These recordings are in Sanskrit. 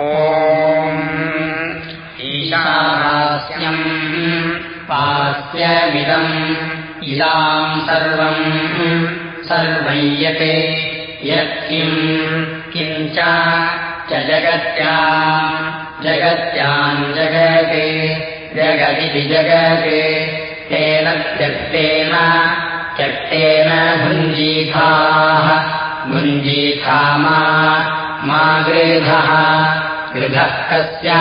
ॐ ईशास्यम् पास्यमिदम् इदाम् सर्वम्। सर्वय्यते यत्किम्। किञ्च जगत्या। जगत्याम् जगते। जगदिति जगते। तेन त्यक्तेन। त्यक्तेन भुञ्जीथाः भुञ्जीथा मा गृधः गृधः कस्य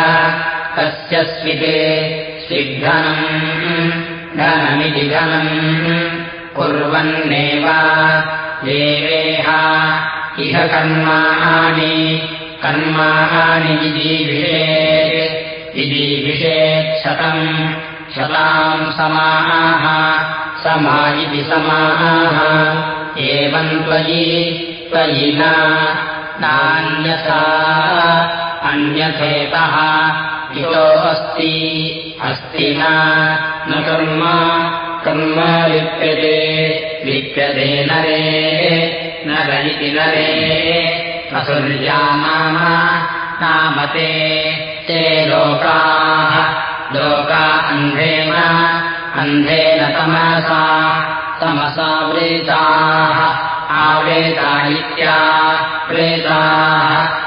कस्य स्विते स्विद्धनम् धनमिति धनम् कुर्वन्नेव देवेह इह कर्माणि कर्माणि विदीभिषे विदीभिषेच्छतम् शताम् समाः समा इति समाः एवम् त्वयि त्वयि नान्यथा अन्यथेतः इतोऽस्ति अस्ति न। कर्म कर्म लिप्यते लिप्यते नरे नर इति नरे। असुर्या नाम ते ते लोकाः। लोका अन्धेन अन्धेन तमसा तमसा वृताः आवेता इत्या प्रेताः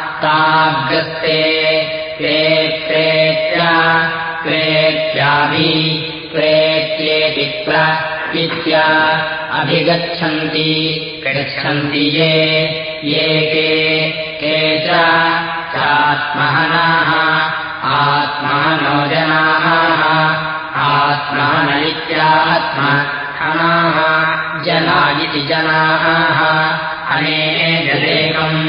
प्रेत्या प्रेत्याभि प्रेत्येति इत्या अभिगच्छन्ति गच्छन्ति ये ये के के चात्महनाः आत्मनो जनाः आत्महन इत्यात्महनाः जना इति जनाः अनेजदेकम्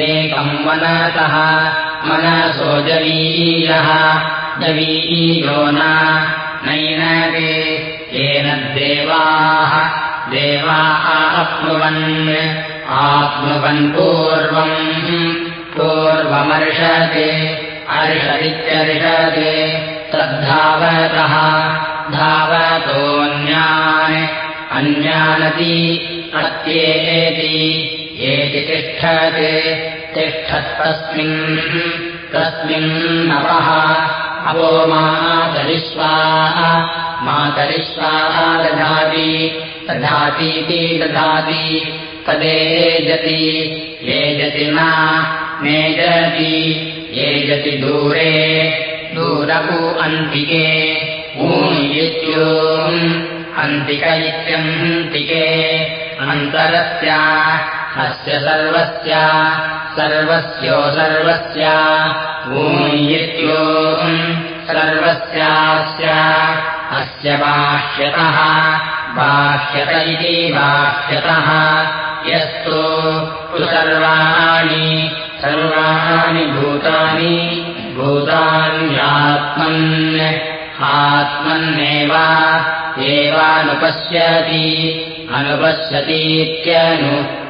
एकम् मनसः। मनसो जवीयः। जवीयो नैनते येन देवाः। देवा आप्नुवन्। आप्नुवन् पूर्वम्। पूर्वमर्षते। अर्षदित्यर्षते। तद्धावतः। धावतोऽन्यान्। अन्यानति प्रत्येति एति तिष्ठते। तिष्ठत्तस्मिन् तस्मिन्नपः अपो मातरिष्वाः मातरिष्वाः दधाति। दधातीति दधाति। तदेजति येजति न मेजति येजति दूरे दूरपु अन्तिके। ऊनित्यो अन्तिक इत्यन्तिके। अन्तरस्य अस्य सर्वस्य सर्वस्यो सर्वस्य ऊयित्यो सर्वस्यास्य। अस्य बाह्यतः बाह्यत इति बाह्यतः यस्तु सर्वाणि सर्वाणि भूतानि भूतान्यात्मन् आत्मन्नेव एवानुपश्यति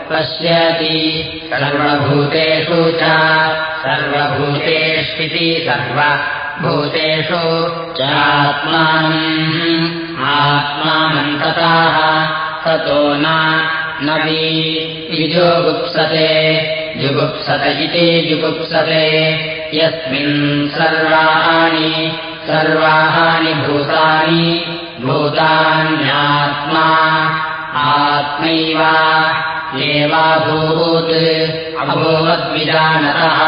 अनुपश्यतीत्यनुपश्यति सर्वभूतेषु च सर्वभूतेष्विति सर्वभूतेषु आत्मानन्तताः ततो न विजुगुप्सते जुगुप्सत इति जुगुप्सते। यस्मिन् सर्वाणि सर्वाणि भूतानि भूतान्यात्मा आत्मैव एवाभूत्। अभूवद्विजानतः।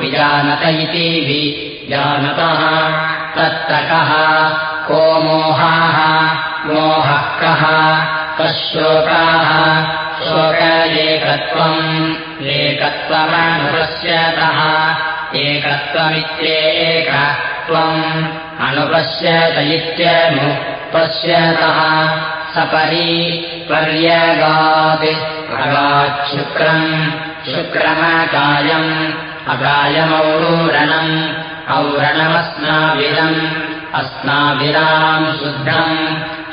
विजानत इति विजानतः तत्र कः मोहाः? मोहः कः? कः एकत्वम्। एकत्वमनुपश्यतः। एकत्वमित्येक त्वम् अनुपश्यत इत्यनुपश्यतः सपरि पर्यगात् प्रगाच्छुक्रम् शुक्रमकायम् अकायमौरणम् औरणमस्नाभिरम् अस्नाभिराम् शुद्धम्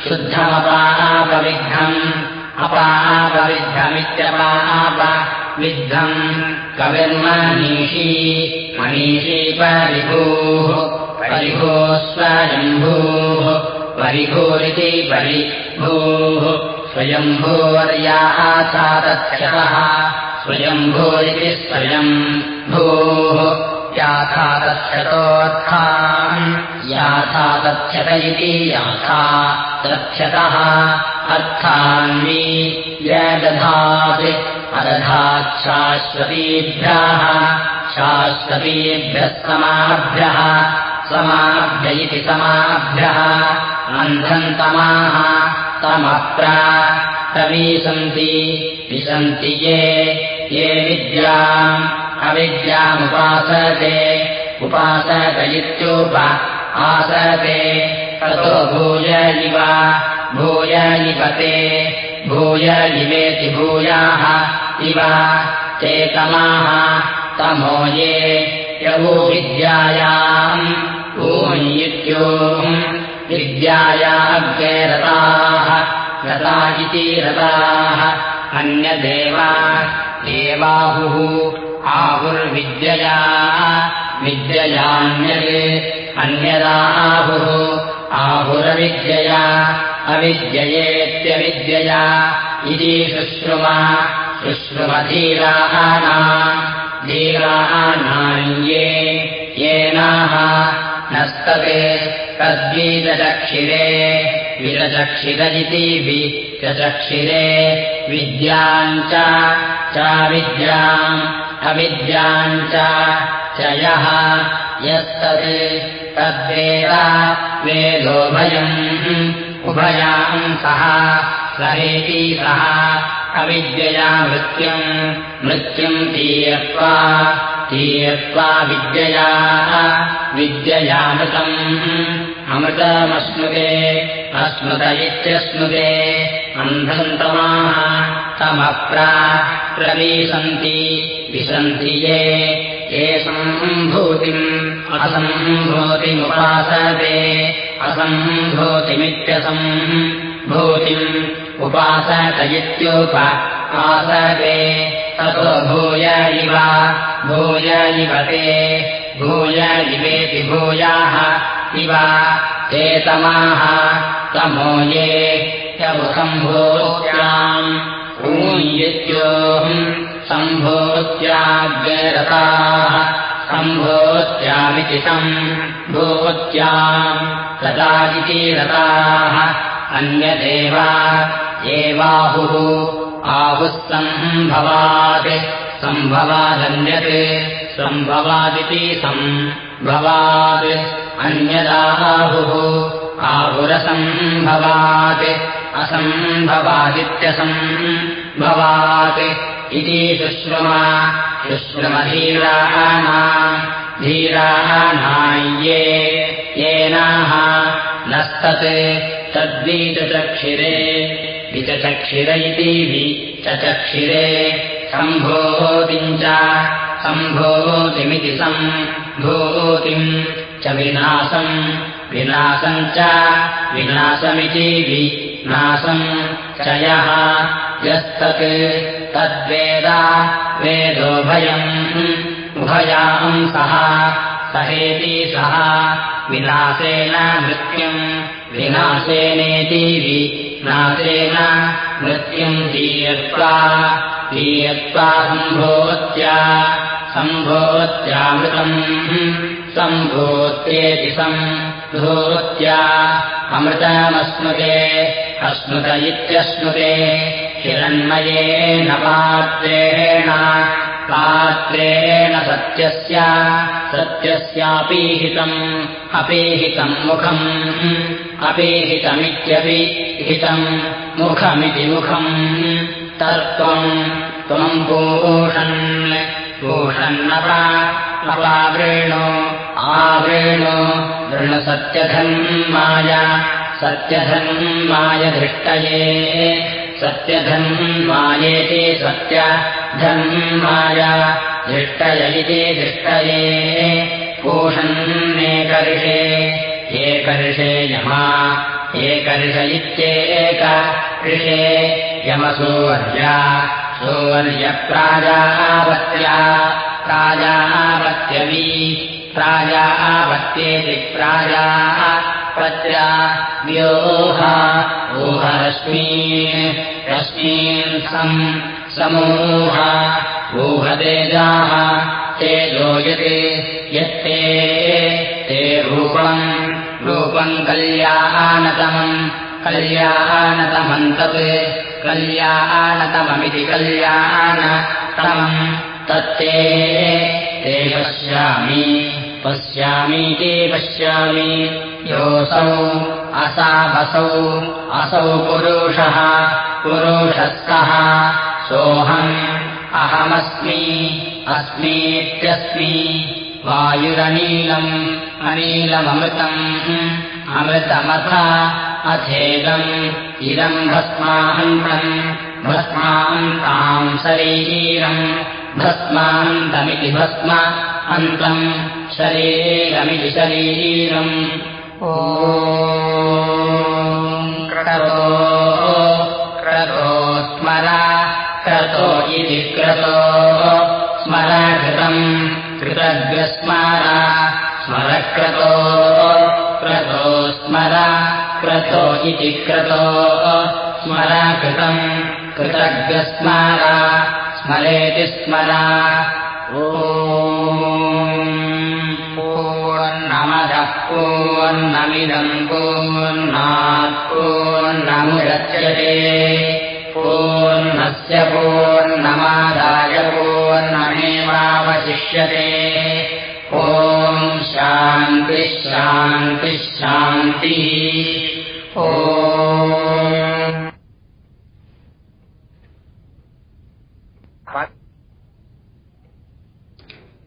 शुद्धमपापविद्धम् अपापविद्धमित्यपापविद्धम् कविर्मनीषी मनीषी परिभूः परिभोः स्वयम्भूः परिभूरिति परिभूः स्वयम्भूवर्याः सा तच्छतः स्वयम्भू इति स्वयम् भूः याथा तथ्यतोऽर्थान् याथा तथ्यत इति याथा तथ्यतः अर्थान्वी व्यदधात् अदधात् शाश्वतीभ्यः शाश्वतीभ्यः समाभ्यः समाभ्य इति समाभ्यः अन्धन्तमाः तमप्र प्रवीशन्ति विशन्ति ये ये विद्याम् अविद्यामुपासते उपासत इत्युप आसते ततो भूय इव भूय इवते भूय इव चेतमाः तमो ये यवो विद्यायाम् ऊयित्योम् विद्यायाग्रे रताः रता इति रताः अन्यदेवा देवाहुः आहुर्विद्यया विद्ययान्यगे अन्यदाहुः आहुरविद्यया अविद्ययेत्यविद्यया इति शुश्रुमा शुश्रुमधीराणा धीराणान्ये येनाः नस्तते तद्वीतचक्षिरे विरचक्षिर इति विचक्षिरे विद्याम् च विद्याम् अविद्याम् च यः यस्तत् तद्वेद वेदोभयम् उभयाम् सः सहेति सः अविद्यया मृत्युम् मृत्युम् तीयत्वा तीयत्वा विद्यया विद्ययामृतम्। अमृतमश्नुते अस्मृत इत्यश्नुते अन्धन्तमाः तमप्रा प्रवीशन्ति विशन्ति ये। ये सम्भूतिम् असम्भूतिमुपासते असम्भूतिमित्यसम् भूतिम् उपासत इत्युप आसते ततो भूय इव भूय इव ते भूय इवेति भूयाः इव चेतमाः तमो ये यमुसम्भूत्याम् ऊयित्योऽहम् सम्भूत्याग्रताः सम्भूत्यामिति सम्भूत्याम् रता इति रताः अन्यदेवा एवाहुः आहुः सम्भवात् सम्भवादन्यत् सम्भवादिति सम्भवात् अन्यदाहुः आहुरसम्भवात् असम्भवादित्यसम्भवात् इति शुश्रुमा शुश्रुमधीराणा धीराणाय्ये येनाः नस्तत् तद्वीचचक्षिरे विचचक्षिर इति विचचक्षिरे सम्भोतिम् च सम्भोतिमिति सम्भूतिम् च विनाशम् विनाशम् च विनाशमिति विनाशम् च यः यस्तत् तद्वेद वेदोभयम् उभयाम् सः सहेति सः विनाशेन मृत्युम् विनाशेनेति विनाशेन मृत्युम् दीयत्वा दीयत्वा सम्भोत्या सम्भोत्यामृतम्। सम्भूत्येति सम्भूत्या अमृतमश्नुते अश्नुत इत्यश्नुते हिरण्मयेन पात्रेण पात्रेण सत्यस्य सत्यस्यापीहितम् अपीहितम् मुखम् अपीहितमित्यपि हितम् मुखमिति मुखम्। तत्त्वम् त्वम् पूषन् पूषन्नप अपावृणो आवृणो वृणसत्यधन्माय सत्यधन्माय धृष्टये सत्यधन्मायेति सत्यधन्माय धृष्टय इति धृष्टये पूषन्नेकर्षे एकर्षे यमा एकर्ष इत्येक ऋषे यमसूर्य सूर्यप्राजावत्या प्राजावत्यवी प्राजावत्येति प्राजापत्या व्योह ऊहरश्मी रश्मीन् सम् समूह। ऊहतेजाः तेजो यते यत्ते। ते रूपम्। रूपम् कल्याणतमम् कल्याणतमम् तत् कल्याणतममिति कल्याणतमम्। तत्ते। ते पश्यामि। पश्यामीति पश्यामि। योऽसौ। असावसौ। असौ पुरुषः। पुरुषस्तः सोऽहम् अहमस्मि अस्मीत्यस्मि। वायुरनीलम् अनीलममृतम् अमृतमथ अथेदम्। इदम् भस्माहन्तम् भस्मान्ताम् शरीरम् भस्मान्तमिति भस्म अन्तम् शरीरमिति शरीरम्। ओ कृतग्रस्मर स्मरक्रतो क्रतो स्मर क्रतो इति क्रतो स्मर कृतम् कृतग्रस्मर स्मरेति स्मर। पूर्णमिदम् पूर्णात् पूर्णमुदच्यते पूर्णस्य पूर्णमादाय पूर्णमेवावशिष्यते। ॐ शान्तिः शान्तिः शान्तिः। ओ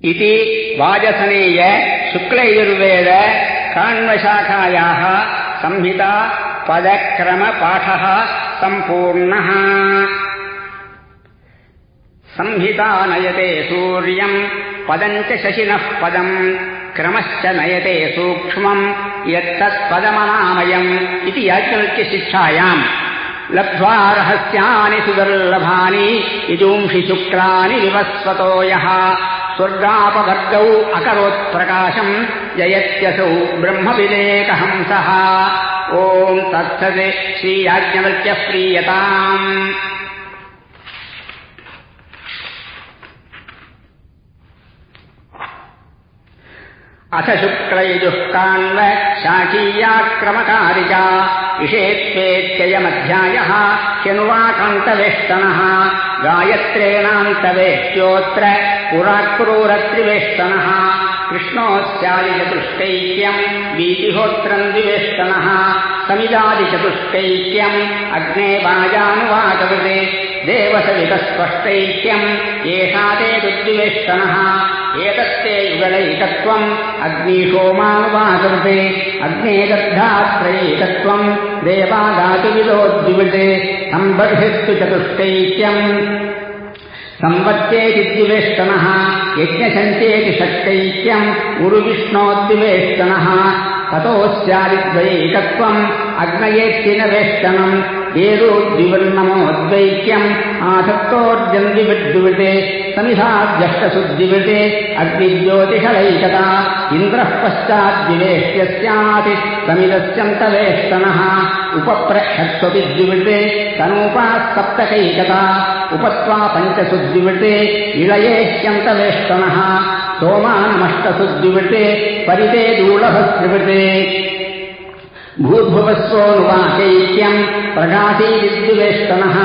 इति वाजसनेय शुक्लयजुर्वेद काण्वशाखायाः संहिता पदक्रमपाठः सम्पूर्णः। संहिता नयते सूर्यम् पदम् च शशिनः पदम् क्रमश्च नयते सूक्ष्मम् यत्तत्पदमनामयम् इति याज्ञवल्क्यशिक्षायाम्। लब्ध्वा रहस्यानि सुदुर्लभानि यजूंषि शुक्लानि विवस्वतो यः। स्वर्गापवर्गौ अकरोत्प्रकाशम् जयत्यसौ ब्रह्मविवेकहंसः ओम् तत्सत् श्रीयाज्ञवल्क्यः प्रीयताम् अथ कान्व शाकीयाक्रमकारिका इषेत्वेत्ययमध्यायः ह्यनुवाकान्तवेष्टनः गायत्रेणान्तवेष्ट्योऽत्र पुराक्रूरत्रिवेष्टनः कृष्णोऽस्यादिचतुष्टैक्यम् वीतिहोत्रम् द्विवेष्टनः समिदादिचतुष्टैक्यम् अग्ने वाजानुवाचकृते देवसवितस्पष्टैक्यम्। एषा ते दुद्विवेष्टनः एतत्ते युगलैकत्वम्। अग्निशोमानुवाचकृते अग्ने दग्धात्रैकत्वम् देवादातुविदोद्विवृते। सम्बर्हिस्तु चतुष्टैक्यम्। संवत्तेति द्विवेष्टनः। यज्ञशञ्चेति षष्टैक्यम् गुरुविष्णोद्विवेष्टनः। ततोऽस्यादिद्वैकत्वम् अग्नयेत्तिनवेष्टनम् येदोद्विवर्णमोद्वैक्यम् आसक्तोर्जन्विविद्विवृते समिधाद्यष्टसुद्विवृते अग्निज्योतिषलैकता। इन्द्रः पश्चाद्विवेष्ट्य स्यात् समिदस्यन्तवेष्टनः उपप्रक्षत्वपि द्विवृते तनूपाः सप्तकैकता उपत्वा पञ्चसुद्विवृते इळयेह्यन्तवेष्टनः सोमानमष्टसुद्विवृते परिते दूलभस्त्रिवृते भूद्भुवस्वोनुवाचैक्यम् प्रकाशीदिद्विवेष्टनः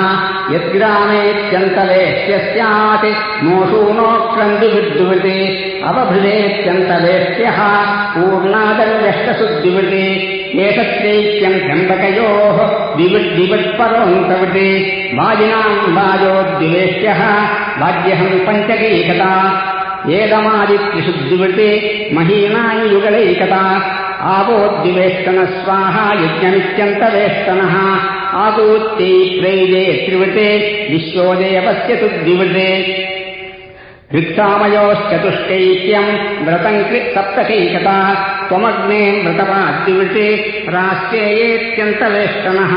यद्ग्रामेत्यन्तवेष्ट्य स्यात् मोषूणोक्रन्दुविद्विवृते अवभृदेत्यन्तवेष्ट्यः पूर्णादव्यष्टसुद्विवृते एतत्रैक्यम् त्र्यम्बकयोः विवृद्विवृत्परोऽन्तवृते वाजिनाम् वाजोद्विवेष्ट्यः वाद्यहम् पञ्चकीकता महीनानि युगलैकता आवोद्विवेष्टनः स्वाहा यज्ञमित्यन्तवेष्टनः आदूत्यै प्रैदे त्रिवृते विश्वोदयवस्य तु द्विवृते ऋक्सामयोश्चतुष्टैक्यम् व्रतम् कृत्सप्तकैकता त्वमग्ने व्रतपाद्विवृते राष्ट्रेयेत्यन्तवेष्टनः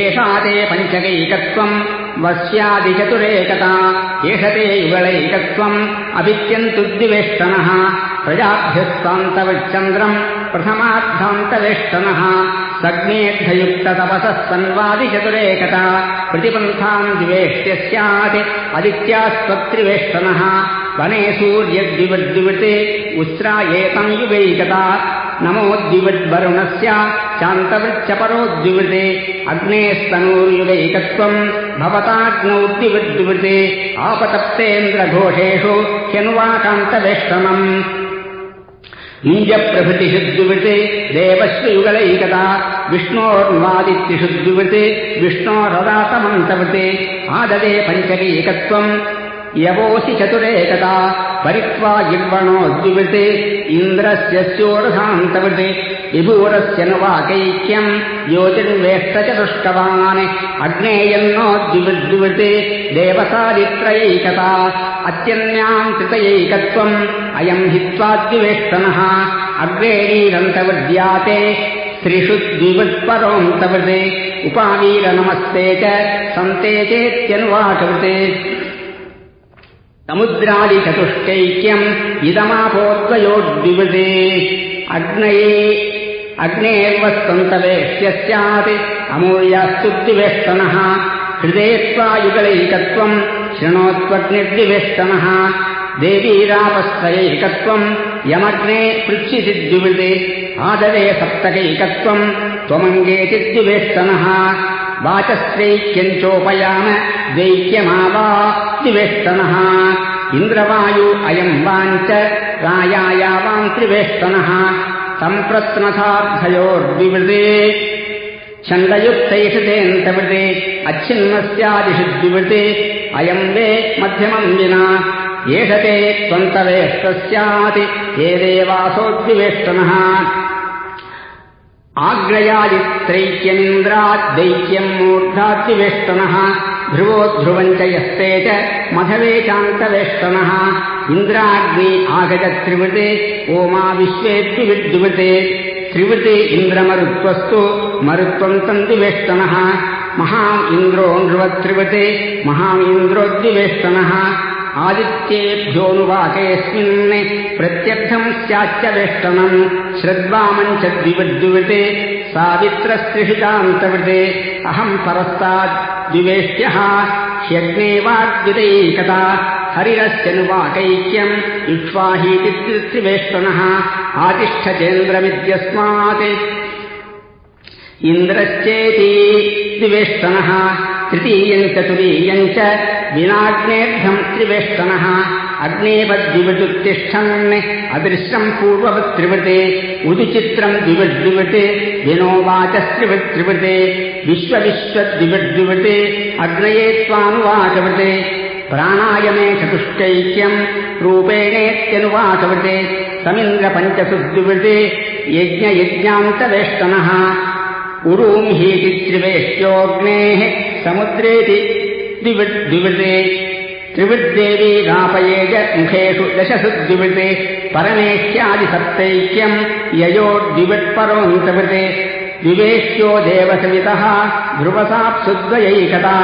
एषा ते पञ्चकैकत्वम् वस्यादिचतुरेकता एष ते युगलैकत्वम् अभित्यन्तुद्विवेष्टनः प्रजाभ्यस्तान्तविच्चन्द्रम् प्रथमार्थान्तवेष्टनः सग्नेऽर्धयुक्ततपसः सन्वादिचतुरेकता प्रतिपन्थाम् द्विवेष्ट्य स्यात् अदित्यास्त्वत्त्रिवेष्टनः वने सूर्यद्विवद्विवृते उस्रायेतम् युगैकता नमोद्विवद्वरुणस्य चान्तवृच्छपरोद्विवृते अग्नेस्तनूर्युगैकत्वम् भवताग्नौ द्विवद्विवृते आपतप्तेन्द्रघोषेषु ह्यनुवाकान्तवेष्टनम् निञ्जप्रभृतिषु द्विवृते देवश्वयुगलैकता विष्णोर्वादित्रिषु द्विवृते विष्णोरदातमन्तवृते आददे पञ्चकैकत्वम् यवोऽसि चतुरेकता परित्वा गिर्वणो द्विवृते इन्द्रस्य स्योरसान्तवृते विभूरस्य नु वाकैक्यम् ज्योतिर्वेष्टचतुष्टवान् अग्नेयन्नो द्विवृद्विवृते देवतादित्रयैकता अत्यन्याम् कृतयैकत्वम्। अयम् हित्वा द्विवेष्टनः अग्रेणीरन्तवृद्याते त्रिषु द्विवृत्परोऽन्तवृते। उपावीरनमस्ते च सन्ते चेत्यनुवाकवृते। समुद्रादिचतुष्टैक्यम् इदमापोद्वयोद्विवृते। अग्नये अग्नेर्वस्तन्तवेश्य स्यात् हृदे त्वायुगलैकत्वम् शृणोत्वग्निर्द्विवेष्टनः देवीरापस्त्रयैकत्वम् यमग्ने पृच्छिसि द्विवृते आदरे सप्तकैकत्वम् त्वमङ्गेति द्विवेष्टनः वाचस्त्रैक्यञ्चोपयाम दैक्यमावा द्विवेष्टनः इन्द्रवायु अयम् वाञ्च रायायावाम् त्रिवेष्टनः सम्प्रत्नसार्धयोर्द्विवृते छन्दयुक्तैषतेऽन्तवृते अच्छिन्नस्यादिषु द्विवृते अयम् वे मध्यमम् विना एष ते त्वन्तवेष्ट स्यात् ये देवासोद्विवेष्टनः। आग्रयादित्रैक्यमिन्द्राद्दैक्यम् मूर्धाद्विवेष्टनः ध्रुवोद्ध्रुवम् च यस्ते च मधवे चान्तवेष्टनः इन्द्राग्नि आगजत्रिवृते ओमा विश्वे द्विविद्विवृते त्रिवृते इन्द्रमरुत्वस्तु मरुत्वम् तन्दिवेष्टनः। महा इन्द्रो नृवत्रिवृते महामिन्द्रोद्दिवेष्टनः आदित्येभ्योऽनुवाकेऽस्मिन् प्रत्यर्थम् स्याच्च वेष्टनम् श्रद्वामम् च द्विवद्विवृते सावित्रस्त्रिषु चान्तवृते अहम् परस्ताद्विवेष्ट्यः ह्यग्ने वाद्वितैकता हरिरस्यनुवाकैक्यम्। इक्ष्वाहीति त्रिवेष्टनः आतिष्ठचेन्द्रमित्यस्मात् इन्द्रश्चेति द्विवेष्टनः। तृतीयम् चतुरीयम् च विनाग्नेभ्यम् त्रिवेष्टनः अग्नेपद्विवृत्तिष्ठन् अदृश्यम् त्रिवृते उदिचित्रम् द्विवद्विवृते विनोवाचस्त्रिवृत्त्रिवृते विश्वविश्वद्विवद्विवृते अग्नये त्वानुवाचवृते प्राणायमे चतुष्टैक्यम् रूपेणेत्यनुवाचवृते यज्ञयज्ञान्तवेष्टनः उरूंहीति त्रिवेष्ट्योऽग्नेः समुद्रेति द्विवृते त्रिवृद्देवी रापयेज मुखेषु दशसु द्विवृते परमेष्यादिसप्तैक्यम् ययोर्द्विवृत्परोऽन्तवृते द्विवेष्ट्यो देवसवितः ध्रुवसाप्सुद्वयैकता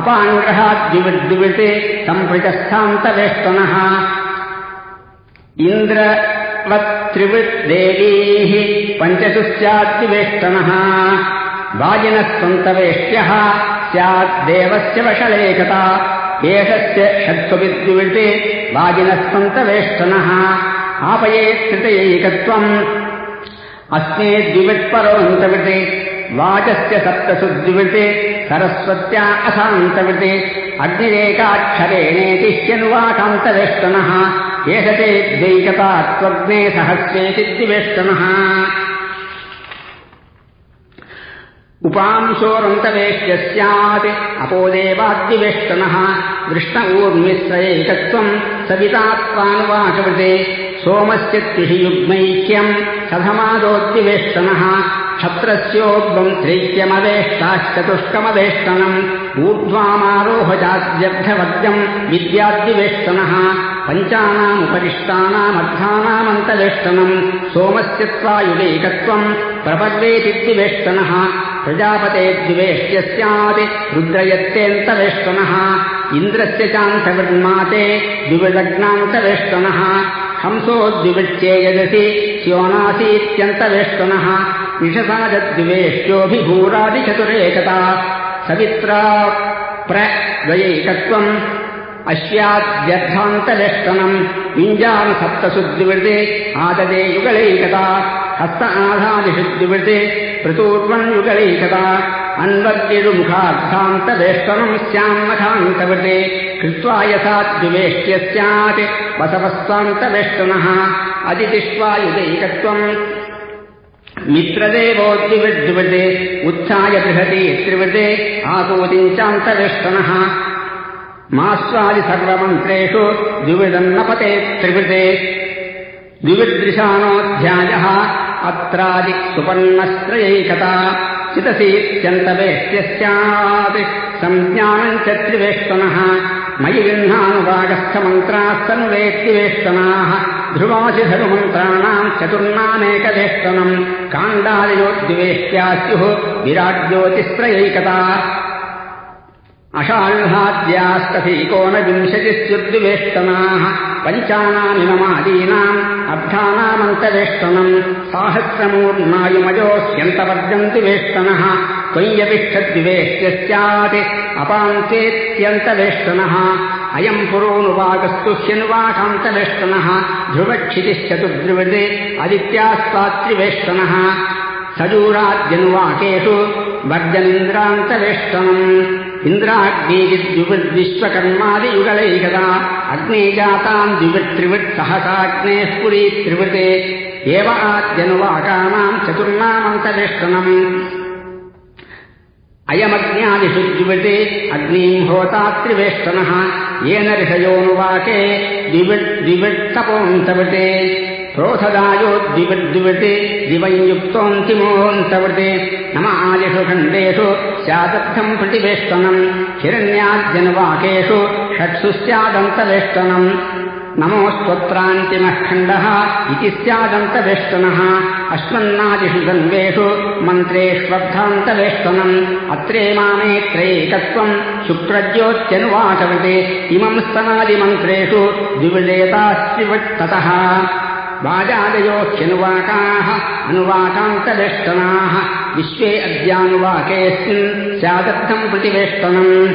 अपाङ्ग्रहाद्विवृद्विवृते सम्पृचस्थान्तवेष्टनः इन्द्रवत्त्रिवृद्देवीः पञ्चसु स्याद्विवेष्टनः वाजिनस्त्वन्तवेष्ट्यः स्याद्देवस्य वशलेकता एषस्य षट्त्वविद्विवृते वाजिनस्त्वन्तवेष्टनः आपयेत्कृतयैकत्वम् अस्मे द्विवृत्परोऽन्तवृते वाचस्य सप्तसु द्विवृते सरस्वत्या असान्तवृते अग्निरेकाक्षरेणेति ह्यनुवाकान्तवेष्टनः एष ते द्वैकता त्वग्ने सहस्रेति द्विवेष्टनः उपांशोरन्तवेश्य स्यात् अपोदेवाद्दिवेष्टनः दृष्ट ऊर्मिश्रयैकत्वम् सविता त्वानुवाचवृते सोमस्य त्रिषि युग्मैक्यम् सधमादोद्दिवेष्टनः क्षत्रस्योग्वम् त्रैक्यमवेष्टाश्चतुष्कमवेष्टनम् ऊर्ध्वामारोहजाद्यर्थवद्यम् विद्याद्दिवेष्टनः पञ्चानामुपरिष्टानामर्थानामन्तवेष्टनम् सोमस्य त्वायुगैकत्वम् प्रपद्वेति द्विवेष्टनः प्रजापते द्विवेष्ट्य स्यात् रुद्रयत्यन्तवेष्टनः इन्द्रस्य चान्तविर्माते द्विविदग्नान्तवेष्टनः हंसो द्विवृत्ये यदसि स्योनासीत्यन्तवेष्टनः। निषसादद्विवेष्ट्योऽभिभूरादिचतुरेकता सवित्रा प्रद्वयैकत्वम् अश्याद्यर्थान्तवेष्टनम् सप्तसु द्विवृते आददे युगलैकता। हस्त आधादिषु द्विवृते प्रतूर्वन् युगलैकता अन्वर्गिरुमुखार्थान्तवेष्टनम् स्यान्मखान्तवृते कृत्वा यथा द्विवेष्ट्य स्यात् वसवस्त्वान्तवेष्टनः अदितिष्वायुदैकत्वम्। मित्रदेवोद्विवृद्विवृते उत्थाय बृहति त्रिवृते आसूतिञ्चान्तवेष्टनः मास्वादि सर्वमन्त्रेषु द्विविदन्नपते त्रिवृते द्विविदृशानोऽध्यायः अत्रादिक्सुपर्णस्त्रयैकता चितसीत्यन्तवेष्ट्य स्यात् सञ्ज्ञानम् च त्रिवेष्टनः मयि गृह्णानुवागस्थमन्त्राः सन्वेत्तिवेष्टनाः ध्रुवासिधरुमन्त्राणाम् चतुर्णामेकवेष्टनम्। काण्डादयोद्विवेष्ट्या स्युः विराज्योतिस्त्रयैकता अशाह्नाद्यास्तथैकोनविंशतिस्युद्विवेष्टनाः पञ्चानामिममादीनाम् अर्थानामन्तवेष्टनम् साहस्रमूर्णायुमयोऽस्यन्तवर्जन्ति वेष्टनः त्वय्यपिष्ठद्विवेष्ट्य स्यात् अपान्तेत्यन्तवेष्टनः अयम् पुरोनुवागस्तु ह्यनुवाकान्तवेष्टनः ध्रुवक्षितिश्चतुर्द्विवृते अदित्यास्तात्रिवेष्टनः सजूराद्यनुवाकेषु वर्जनिन्द्रान्तवेष्टनम् इन्द्राग्नेविद्विवृद्विश्वकर्मादियुगलैकदा अग्ने जाताम् द्विवृत्त्रिवृत् सहसाग्नेः पुरी त्रिवृते एव आद्यनुवाकानाम् चतुर्णामन्तवेष्टनम् अयमग्न्यादिषु द्विवृते अग्नीम् होतात्रिवेष्टनः येन ऋषयोनुवाके द्विवृत्तपोऽन्तवृते प्रोथदायोद्विवृद्विवृते दिवञ्युक्तोऽन्तिमोऽन्तवृते नम आदिषु खण्डेषु स्यादर्थम् प्रतिवेष्टनम्। हिरण्याद्यनुवाकेषु षट्सु स्यादन्तवेष्टनम् नमोऽस्त्वत्रान्तिमः खण्डः इति स्यादन्तवेष्टनः। अश्वन्नादिषु मन्त्रेष्वब्धान्तवेष्टनम्। अत्रेमामेत्रैकत्वम् शुक्रज्योत्यनुवाचवते इमम् स्तनादिमन्त्रेषु द्विविजेतास्त्रिवत्ततः वाजादयोह्यनुवाकाः अनुवाकान्तवेष्टनाः विश्वे अद्यानुवाकेऽस्मिन् स्यादर्थम् प्रतिवेष्टनम्।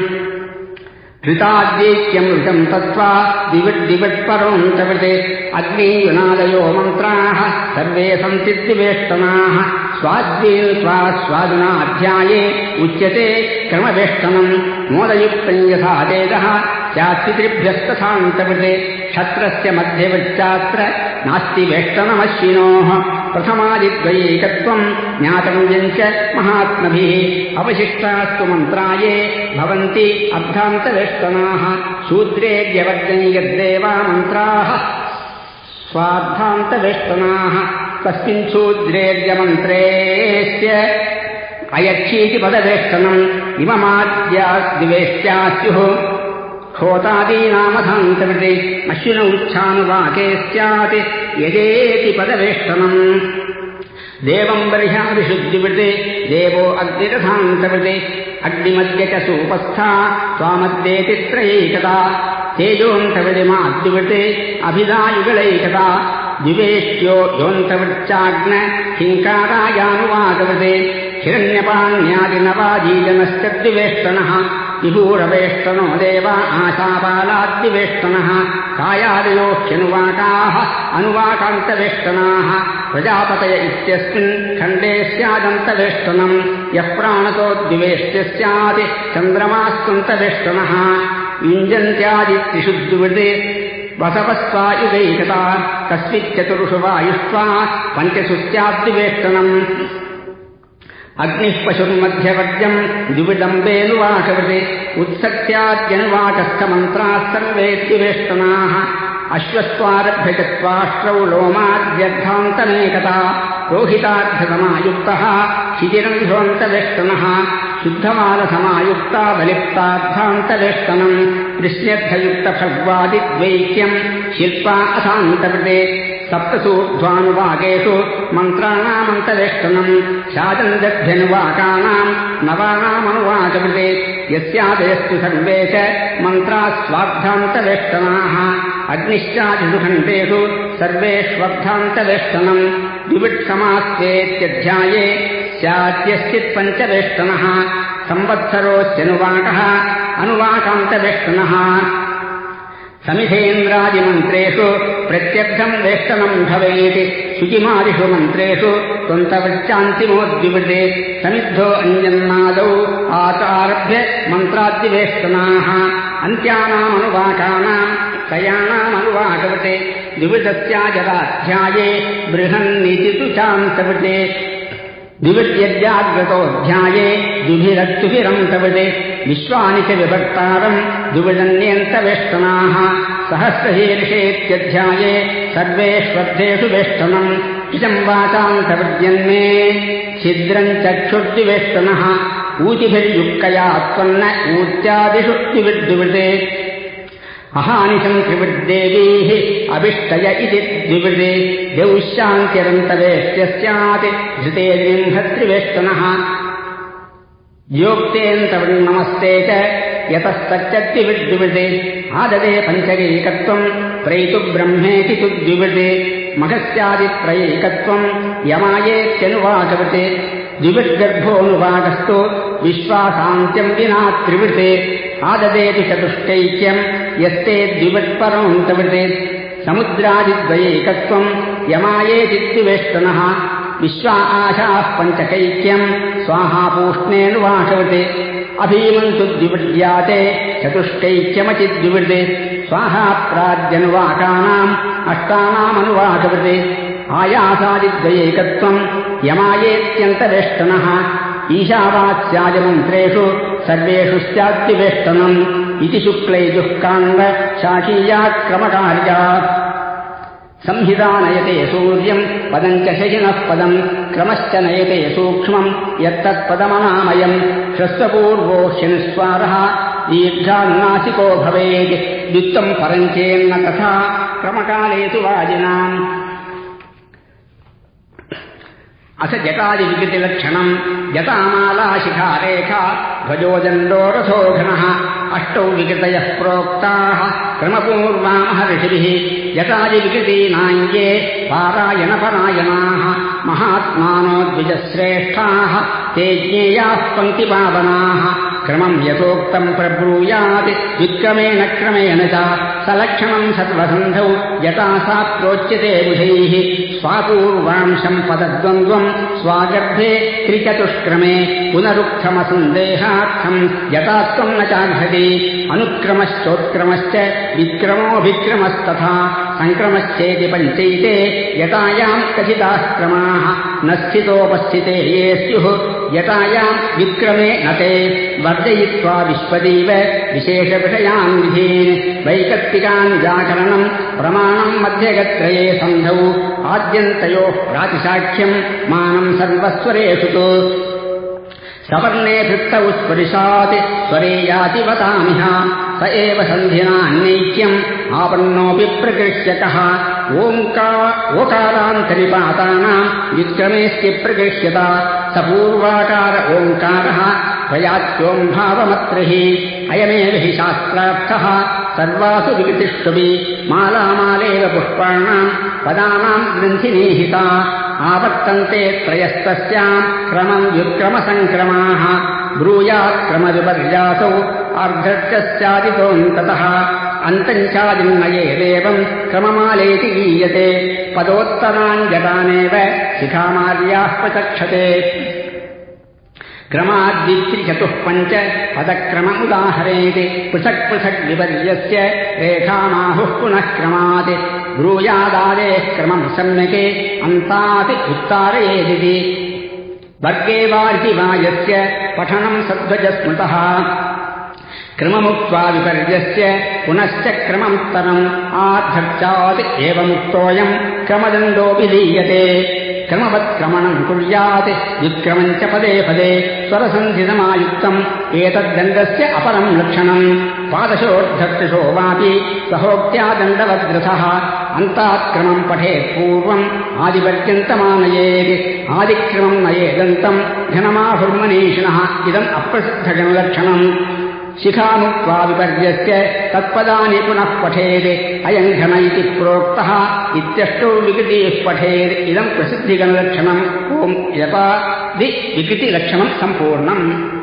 हृताद्यैक्यमृतम् तत्त्वा दिविड्दिविट्परोऽन्तवृते अग्नीयुनादयो मन्त्राः सर्वे सन्ति द्विवेष्टनाः स्वाद्येन त्वा स्वादुनाध्याये उच्यते क्रमवेष्टनम्। मोदयुक्तम् यथा तेजः स्यात्पितृभ्यस्तथान्तवृते क्षत्रस्य मध्यवृत्तात्र नास्ति वेष्टनमश्विनोः प्रथमादिद्वयैकत्वम् ज्ञातव्यम् च महात्मभिः अवशिष्टास्तु मन्त्राये भवन्ति अर्धान्तवेष्टनाः शूद्रेद्यवर्जम् यद्देवा मन्त्राः स्वार्धान्तवेष्टनाः तस्मिन् शूद्रेर्यमन्त्रेस्य अयच्छीति पदवेष्टनम् इममाद्याद्विवेष्ट्या स्युः होतादीनामधान्तवृते अश्विन उच्छानुवाके स्यात्। यजेति पदवेष्टनम् देवम् बर्ह्यादिशुद्धिवृते देवो अग्निरथान्तवृते अग्निमद्य च सूपस्था। त्वामद्येति त्रयैकता तेजोऽन्तवृतिमाद्विवृते अभिधायुगलैकता द्विवेष्ट्यो योऽन्तवृच्चाग्न हिङ्कारायानुवागवृते हिरण्यपाण्यादिनवाजीजनश्च द्विवेष्टनः विभूरवेष्टनो देव आशापालाद्विवेष्टनः कायादयोह्यनुवाकाः अनुवाकान्तवेष्टनाः। प्रजापतय इत्यस्मिन् खण्डे स्यादन्तवेष्टनम् यः प्राणतो द्विवेष्ट्य स्यात् चन्द्रमास्तन्तवेष्टनः युञ्जन्त्यादित्रिषु द्विवृते वसवस्वायुगैकता कस्मिच्चतुर्षु वायुष्वा पञ्चसु अग्निः पशुर्मध्यवर्जम् द्विविडम्बेऽनुवाकवृते उत्सत्याद्यनुवाकस्थमन्त्राः सर्वे द्विवेष्टनाः अश्वस्त्वारभ्यचत्वाष्ट्रौ लोमाद्यर्थान्तमेकता रोहितार्थसमायुक्तः शिथिरन्ध्रोऽन्तवेष्टनः शुद्धमानसमायुक्ता बलिप्तार्थान्तवेष्टनम् कृष्ण्यर्थयुक्तफर्वादिद्वैक्यम् शिल्पा असान्तवृते सप्तसूर्ध्वानुवाकेषु मन्त्राणामन्तवेष्टनम् शादन्दभ्यनुवाकानाम् नवानामनुवाकवृते यस्यादयस्तु सर्वे च मन्त्राः स्वार्थान्तवेष्टनाः अग्निश्चादिषु खण्डेषु सर्वेष्वर्थान्तवेष्टनम् द्विविट्समास्तेत्यध्याये स्याद्यश्चित् पञ्चवेष्टनः संवत्सरोऽस्यनुवाकः अनुवाकान्तवेष्टनः समिधेन्द्रादिमन्त्रेषु प्रत्यर्थम् वेष्टनम् भवेत् शुचिमादिषु मन्त्रेषु त्वन्तवृत्यान्तिमोद्विवृते समिद्धो अञ्जन्नादौ आचारभ्य मन्त्राद्दिवेष्टनाः अन्त्यानामनुवाकानाम् त्रयाणामनुवाकवते द्विवृतस्याजराध्याये बृहन्निति तु चान्तवृते द्विवृत्यजाग्रतोऽध्याये द्विभिरत्तुभिरम् तवते विश्वानि च विभक्तारम् द्विविजन्यन्तवेष्टनाः सहस्रशीर्षेत्यध्याये सर्वेष्वर्थेषु वेष्टनम्। इदम् वाचान्तवृद्यन्मे छिद्रम् चक्षुर्द्विवेष्टनः। ऊतिभिर्युक्तया त्वन्न ऊत्यादिषु द्विविद्विवृते अहानिशम् त्रिवृद्देवीः अभिष्टय इति द्विवृते द्यौशान्त्यरन्तवेष्ट्य स्यात् धृते त्रिवेष्टनः योक्तेऽन्तवृन्नमस्ते च यतस्तच्च द्विविद्विवृते आददे पञ्चगैकत्वम् प्रैतु ब्रह्मेति तु द्विवृते मघस्यादिप्रैकत्वम् यमायेत्यनुवाकवते द्विविद्गर्भोऽनुवाकस्तु विश्वासान्त्यम् विना त्रिवृते। आददेति चतुष्टैक्यम् यस्ते द्विवत्परमन्तवृते समुद्रादिद्वयैकत्वम् यमायेति द्विवेष्टनः विश्वा आशाः पञ्चकैक्यम् स्वाहापूष्णेऽनुवाकवते अभीमम् तु द्विवृद्याते चतुष्टैक्यमचिद्विवृते स्वाहा प्राद्यनुवाकानाम् अष्टानामनुवाकवते आयासादिद्वयैकत्वम् यमायेत्यन्तवेष्टनः ईशावास्यादिमन्त्रेषु सर्वेषु स्याद्विवेष्टनम् इति शुक्लैजुःकाण्ड शाकीयाक्रमकार्या संहिता नयते सूर्यम् पदम् च शयिनः पदम् क्रमश्च नयते सूक्ष्मम् यत्तत्पदमनामयम् ह्रस्वपूर्वो ह्यनुस्वारः दीर्घान्नासिको भवेत्। द्वित्वम् परञ्चेन्न तथा क्रमकाले तु वाजिनाम् अस जटादिविकृतिलक्षणम् जटामालाशिखारेखा ध्वजोदण्डो रथो घनः अष्टौ विकृतयः प्रोक्ताः क्रमपूर्वा महर्षिभिः जटादिविकृतीनाङ्गे पारायणपरायणाः महात्मानो द्विजश्रेष्ठाः ते ज्ञेयाः पङ्क्तिपावनाः क्रमम् यथोक्तम् प्रब्रूयात् विक्रमेण क्रमेण च सलक्षणम् सर्वसन्धौ यथा सा प्रोच्यते बुधैः स्वापूर्वांशम् पदद्वन्द्वम् स्वागर्भे त्रिचतुष्क्रमे पुनरुक्थमसन्देहार्थम् यथा त्वम् न चार्हति अनुक्रमश्चोत्क्रमश्च विक्रमोऽभिक्रमस्तथा सङ्क्रमश्चेति पञ्चैते यतायाम् कथिताः क्रमाः न स्थितोपस्थिते ये स्युः यतायाम् विक्रमे न ते वर्जयित्वा विश्वदैव विशेषविषयान् विधीन् वैकत्तिकान् व्याकरणम् प्रमाणम् मध्यगत्रये सन्धौ आद्यन्तयोः प्रातिशाख्यम् मानम् सर्वस्वरेषु तु। सवर्णे भृत्तौ स्परिशात् स्वरे याति वदामिह स एव सन्धिनान्नैक्यम् आपन्नोऽपि प्रकृष्यकः ओङ्का ओकारान्तरिपातानाम् विक्रमेऽस्ति प्रकृष्यत स पूर्वाकार ओङ्कारः प्रयात्योऽम्भावमत्र हि अयमेव हि शास्त्रार्थः। सर्वासु विकृतिष्वपि मालामालेव पुष्पाणाम् पदानाम् ग्रन्थिनीहिता। आवर्तन्ते त्रयस्तस्याम् क्रमम् व्युत्क्रमसङ्क्रमाः ब्रूयात्क्रमविपर्यासौ अर्धर्चस्यादितोऽन्ततः अन्तञ्चादिन्नयेदेवम् क्रममालेति गीयते पदोत्तराञ्जटानेव शिखामार्याः प्रचक्षते। क्रमाद्वित्रिचतुः पञ्च पदक्रममुदाहरेति पृथक् पृथक् विपर्यस्य रेखामाहुः पुनः क्रमात्। ब्रूयादादेः क्रमम् सम्यके अन्तात् उत्तारयेदिति। वर्गे वा यस्य पठनम् सध्वजस्मृतः क्रममुक्त्वा विपर्यस्य पुनश्च क्रममुत्तरम् आधर्चात् एवमुक्तोऽयम् क्रमदण्डोऽपि लीयते क्रमवत्क्रमणम् कुर्यात् विक्रमम् च पदे पदे स्वरसन्धिसमायुक्तम्। एतद्दण्डस्य अपरम् लक्षणम्। पादशोद्धक्षिषो वापि सहोक्त्या दण्डवद्रथः। अन्तात्क्रमम् पठेत् पूर्वम् आदिपर्यन्तमानयेत्। आदिक्रमम् नयेदन्तम् घनमाहुर्मनीषिणः। इदम् अप्रसिद्धजनलक्षणम् शिखामुक्त्वा विपर्यस्य तत्पदानि पुनः पठेत्। अयम् घन इति प्रोक्तः। इत्यष्टौ विकृतिः पठेत्। इदम् प्रसिद्धिगणलक्षणम्। ओम् यपादि विकृतिलक्षणम् सम्पूर्णम्